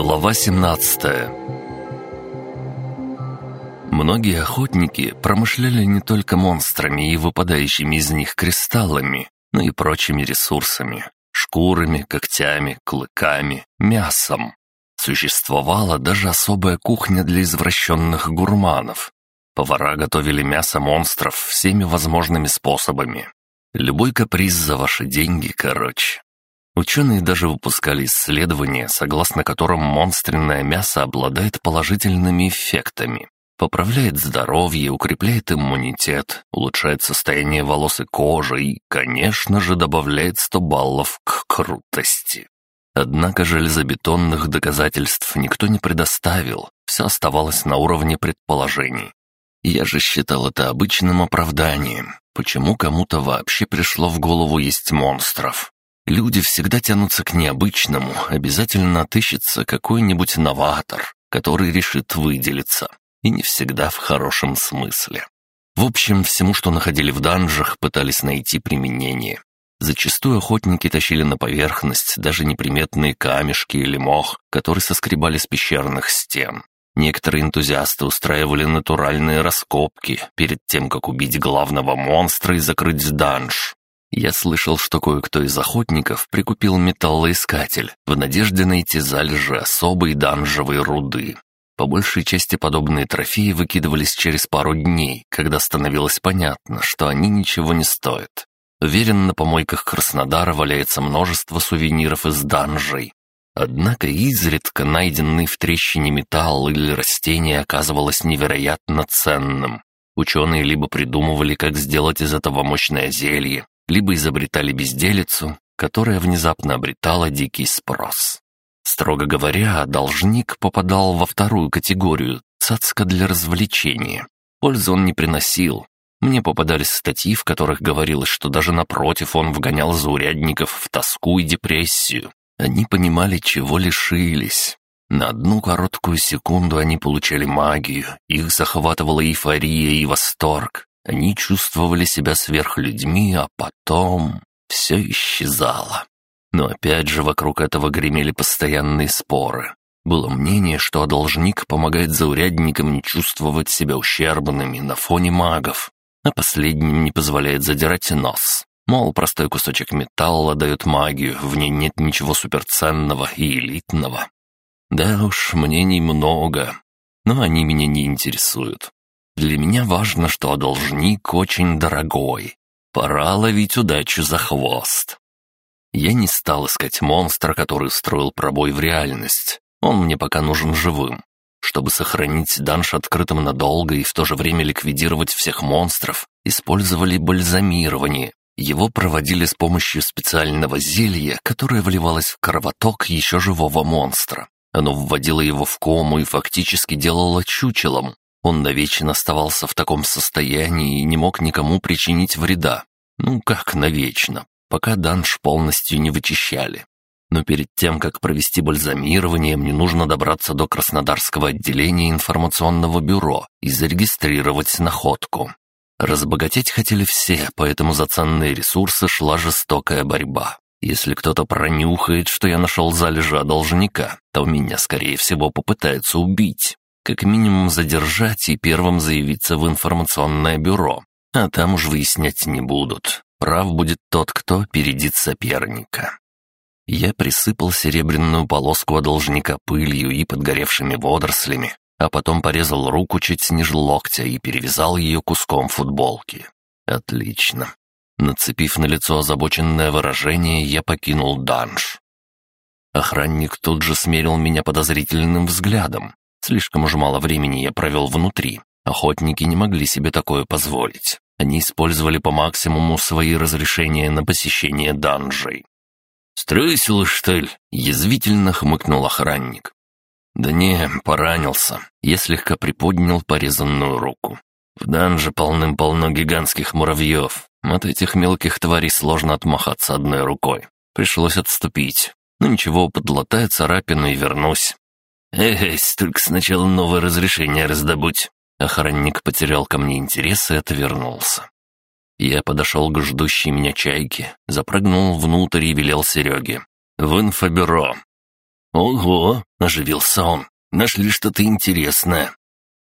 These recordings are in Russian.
Глава 17 Многие охотники промышляли не только монстрами и выпадающими из них кристаллами, но и прочими ресурсами – шкурами, когтями, клыками, мясом. Существовала даже особая кухня для извращенных гурманов. Повара готовили мясо монстров всеми возможными способами. Любой каприз за ваши деньги, короче. Ученые даже выпускали исследования, согласно которым монстренное мясо обладает положительными эффектами. Поправляет здоровье, укрепляет иммунитет, улучшает состояние волос и кожи и, конечно же, добавляет 100 баллов к крутости. Однако железобетонных доказательств никто не предоставил, все оставалось на уровне предположений. Я же считал это обычным оправданием. Почему кому-то вообще пришло в голову есть монстров? Люди всегда тянутся к необычному, обязательно отыщется какой-нибудь новатор, который решит выделиться. И не всегда в хорошем смысле. В общем, всему, что находили в данжах, пытались найти применение. Зачастую охотники тащили на поверхность даже неприметные камешки или мох, которые соскребали с пещерных стен. Некоторые энтузиасты устраивали натуральные раскопки перед тем, как убить главного монстра и закрыть данж. Я слышал, что кое-кто из охотников прикупил металлоискатель в надежде найти залежи особой данжевой руды. По большей части подобные трофеи выкидывались через пару дней, когда становилось понятно, что они ничего не стоят. Уверен, на помойках Краснодара валяется множество сувениров из данжей. Однако изредка найденный в трещине металл или растение оказывалось невероятно ценным. Ученые либо придумывали, как сделать из этого мощное зелье, либо изобретали безделицу, которая внезапно обретала дикий спрос. Строго говоря, должник попадал во вторую категорию – цацка для развлечения. Пользы он не приносил. Мне попадались статьи, в которых говорилось, что даже напротив он вгонял заурядников в тоску и депрессию. Они понимали, чего лишились. На одну короткую секунду они получали магию, их захватывала эйфория и восторг. Они чувствовали себя сверхлюдьми, а потом все исчезало. Но опять же вокруг этого гремели постоянные споры. Было мнение, что должник помогает заурядникам не чувствовать себя ущербными на фоне магов, а последним не позволяет задирать нос. Мол, простой кусочек металла дает магию, в ней нет ничего суперценного и элитного. Да уж, мнений много, но они меня не интересуют. Для меня важно, что должник очень дорогой. Пора ловить удачу за хвост. Я не стал искать монстра, который устроил пробой в реальность. Он мне пока нужен живым. Чтобы сохранить данж открытым надолго и в то же время ликвидировать всех монстров, использовали бальзамирование. Его проводили с помощью специального зелья, которое вливалось в кровоток еще живого монстра. Оно вводило его в кому и фактически делало чучелом, он навечно оставался в таком состоянии и не мог никому причинить вреда. Ну как навечно, пока данж полностью не вычищали. Но перед тем, как провести бальзамирование, мне нужно добраться до Краснодарского отделения информационного бюро и зарегистрировать находку. Разбогатеть хотели все, поэтому за ценные ресурсы шла жестокая борьба. Если кто-то пронюхает, что я нашел залежи должника, то меня, скорее всего, попытаются убить как минимум задержать и первым заявиться в информационное бюро. А там уж выяснять не будут. Прав будет тот, кто опередит соперника. Я присыпал серебряную полоску от должника пылью и подгоревшими водорослями, а потом порезал руку чуть ниже локтя и перевязал ее куском футболки. Отлично. Нацепив на лицо озабоченное выражение, я покинул данж. Охранник тут же смерил меня подозрительным взглядом, Слишком уж мало времени я провел внутри. Охотники не могли себе такое позволить. Они использовали по максимуму свои разрешения на посещение данжей. «Струсил, что ли?» — язвительно хмыкнул охранник. «Да не, поранился». Я слегка приподнял порезанную руку. В данже полным-полно гигантских муравьев. От этих мелких тварей сложно отмахаться одной рукой. Пришлось отступить. Ну ничего, подлатаю царапину и вернусь. «Эх, только сначала новое разрешение раздобудь». Охранник потерял ко мне интерес и отвернулся. Я подошел к ждущей меня чайке, запрыгнул внутрь и велел Сереге. «В инфобюро». «Ого!» — оживился он. «Нашли что-то интересное».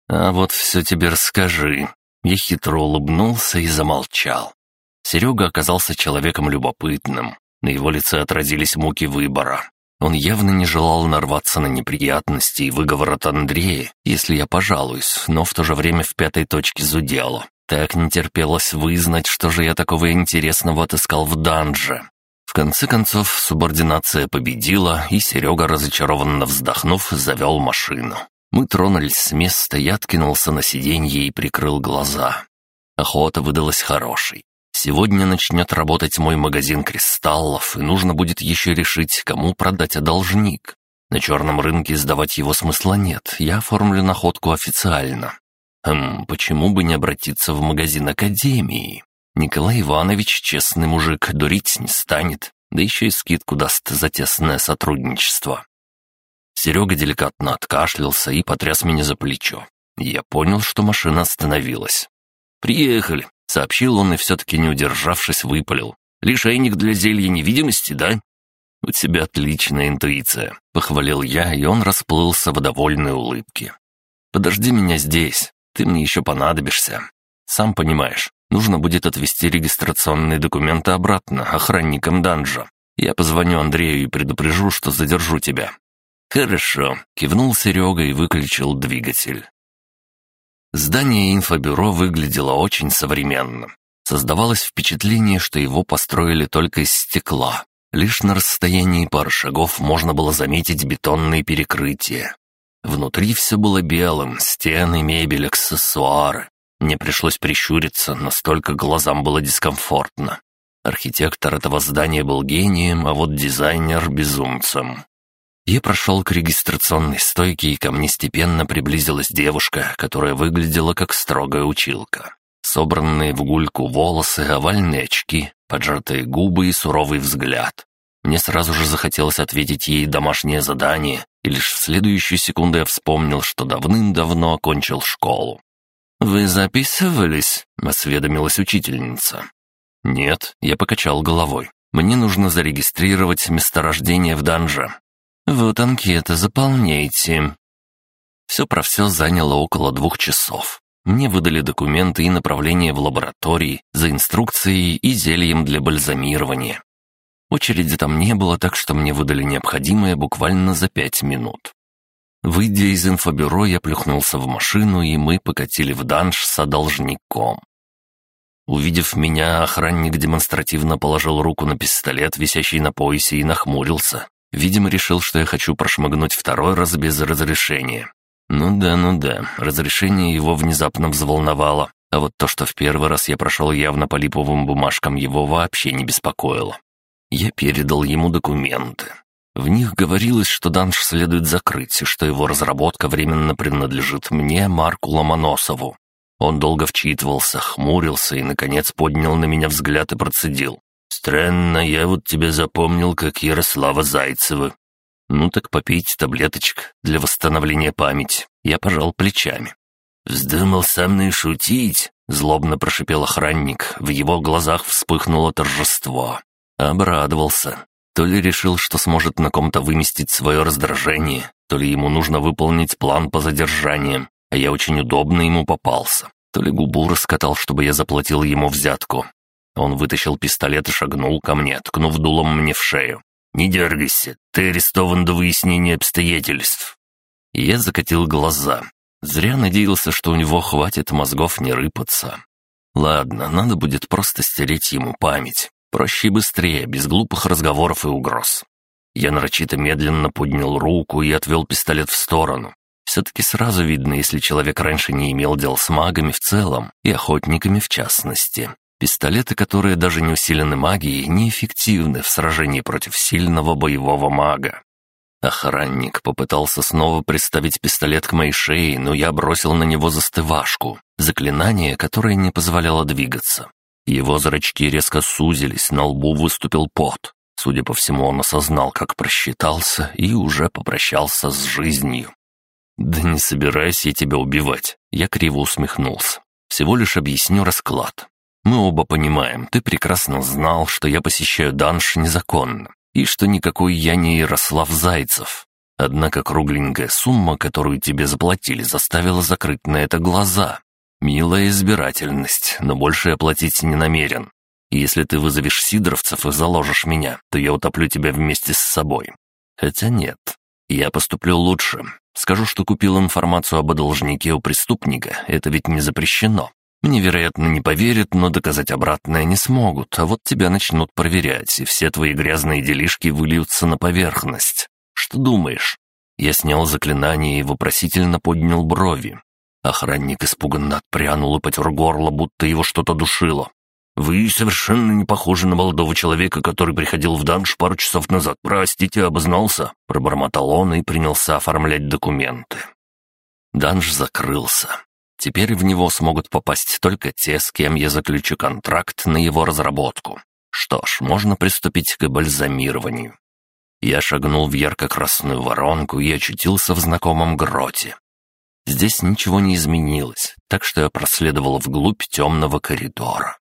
«А вот все тебе расскажи». Я хитро улыбнулся и замолчал. Серега оказался человеком любопытным. На его лице отразились муки выбора. Он явно не желал нарваться на неприятности и выговор от Андрея, если я пожалуюсь, но в то же время в пятой точке зудело. Так не терпелось вызнать, что же я такого интересного отыскал в данже. В конце концов, субординация победила, и Серега, разочарованно вздохнув, завел машину. Мы тронулись с места, я откинулся на сиденье и прикрыл глаза. Охота выдалась хорошей. Сегодня начнет работать мой магазин кристаллов, и нужно будет еще решить, кому продать одолжник. На черном рынке сдавать его смысла нет, я оформлю находку официально. Хм, почему бы не обратиться в магазин Академии? Николай Иванович, честный мужик, дурить не станет, да еще и скидку даст за тесное сотрудничество. Серега деликатно откашлялся и потряс меня за плечо. Я понял, что машина остановилась. «Приехали», Сообщил он и все-таки не удержавшись выпалил. «Лишайник для зелья невидимости, да?» «У тебя отличная интуиция», — похвалил я, и он расплылся в довольной улыбке. «Подожди меня здесь, ты мне еще понадобишься. Сам понимаешь, нужно будет отвезти регистрационные документы обратно охранникам данжа. Я позвоню Андрею и предупрежу, что задержу тебя». «Хорошо», — кивнул Серега и выключил двигатель. Здание инфобюро выглядело очень современно. Создавалось впечатление, что его построили только из стекла. Лишь на расстоянии пары шагов можно было заметить бетонные перекрытия. Внутри все было белым, стены, мебель, аксессуары. Мне пришлось прищуриться, настолько глазам было дискомфортно. Архитектор этого здания был гением, а вот дизайнер — безумцем. Я прошел к регистрационной стойке, и ко мне степенно приблизилась девушка, которая выглядела как строгая училка. Собранные в гульку волосы, овальные очки, поджатые губы и суровый взгляд. Мне сразу же захотелось ответить ей домашнее задание, и лишь в следующую секунду я вспомнил, что давным-давно окончил школу. «Вы записывались?» — осведомилась учительница. «Нет», — я покачал головой. «Мне нужно зарегистрировать месторождение в данже. «Вот анкета, заполняйте». Все про все заняло около двух часов. Мне выдали документы и направление в лаборатории за инструкцией и зельем для бальзамирования. Очереди там не было, так что мне выдали необходимое буквально за пять минут. Выйдя из инфобюро, я плюхнулся в машину, и мы покатили в данж с одолжником. Увидев меня, охранник демонстративно положил руку на пистолет, висящий на поясе, и нахмурился. Видимо, решил, что я хочу прошмыгнуть второй раз без разрешения. Ну да, ну да, разрешение его внезапно взволновало, а вот то, что в первый раз я прошел явно по липовым бумажкам, его вообще не беспокоило. Я передал ему документы. В них говорилось, что данж следует закрыть, и что его разработка временно принадлежит мне, Марку Ломоносову. Он долго вчитывался, хмурился и, наконец, поднял на меня взгляд и процедил. «Странно, я вот тебя запомнил как Ярослава Зайцева». «Ну так попейте таблеточек для восстановления памяти». Я пожал плечами. «Вздумал со мной шутить?» — злобно прошипел охранник. В его глазах вспыхнуло торжество. Обрадовался. То ли решил, что сможет на ком-то выместить свое раздражение, то ли ему нужно выполнить план по задержаниям, а я очень удобно ему попался. То ли губу раскатал, чтобы я заплатил ему взятку. Он вытащил пистолет и шагнул ко мне, ткнув дулом мне в шею. «Не дергайся, ты арестован до выяснения обстоятельств». я закатил глаза. Зря надеялся, что у него хватит мозгов не рыпаться. Ладно, надо будет просто стереть ему память. Проще и быстрее, без глупых разговоров и угроз. Я нарочито медленно поднял руку и отвел пистолет в сторону. Все-таки сразу видно, если человек раньше не имел дел с магами в целом и охотниками в частности. Пистолеты, которые даже не усилены магией, неэффективны в сражении против сильного боевого мага. Охранник попытался снова приставить пистолет к моей шее, но я бросил на него застывашку, заклинание, которое не позволяло двигаться. Его зрачки резко сузились, на лбу выступил пот. Судя по всему, он осознал, как просчитался и уже попрощался с жизнью. «Да не собираюсь я тебя убивать», — я криво усмехнулся. «Всего лишь объясню расклад. Мы оба понимаем, ты прекрасно знал, что я посещаю данж незаконно, и что никакой я не Ярослав Зайцев. Однако кругленькая сумма, которую тебе заплатили, заставила закрыть на это глаза. Милая избирательность, но больше я платить не намерен. Если ты вызовешь сидоровцев и заложишь меня, то я утоплю тебя вместе с собой. Хотя нет, я поступлю лучше. Скажу, что купил информацию об должнике у преступника, это ведь не запрещено. Мне, вероятно, не поверят, но доказать обратное не смогут, а вот тебя начнут проверять, и все твои грязные делишки выльются на поверхность. Что думаешь?» Я снял заклинание и вопросительно поднял брови. Охранник испуганно отпрянул и потер горло, будто его что-то душило. «Вы совершенно не похожи на молодого человека, который приходил в данж пару часов назад. Простите, обознался?» Пробормотал он и принялся оформлять документы. Данж закрылся. Теперь в него смогут попасть только те, с кем я заключу контракт на его разработку. Что ж, можно приступить к бальзамированию. Я шагнул в ярко-красную воронку и очутился в знакомом гроте. Здесь ничего не изменилось, так что я проследовал вглубь темного коридора.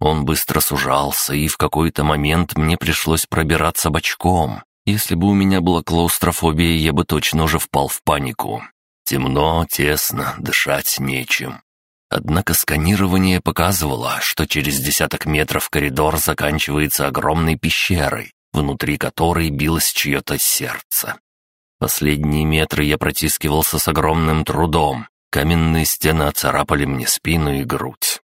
Он быстро сужался, и в какой-то момент мне пришлось пробираться бочком. Если бы у меня была клаустрофобия, я бы точно уже впал в панику. Темно, тесно, дышать нечем. Однако сканирование показывало, что через десяток метров коридор заканчивается огромной пещерой, внутри которой билось чье-то сердце. Последние метры я протискивался с огромным трудом. Каменные стены оцарапали мне спину и грудь.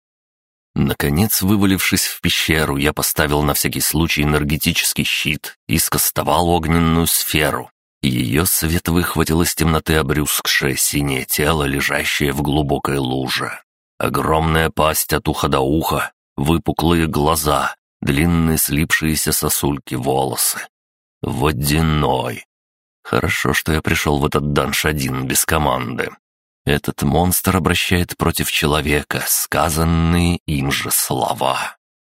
Наконец, вывалившись в пещеру, я поставил на всякий случай энергетический щит и скостовал огненную сферу. Ее свет выхватил из темноты обрюзгшее синее тело, лежащее в глубокой луже. Огромная пасть от уха до уха, выпуклые глаза, длинные слипшиеся сосульки волосы. Водяной. Хорошо, что я пришел в этот данж один, без команды. Этот монстр обращает против человека сказанные им же слова.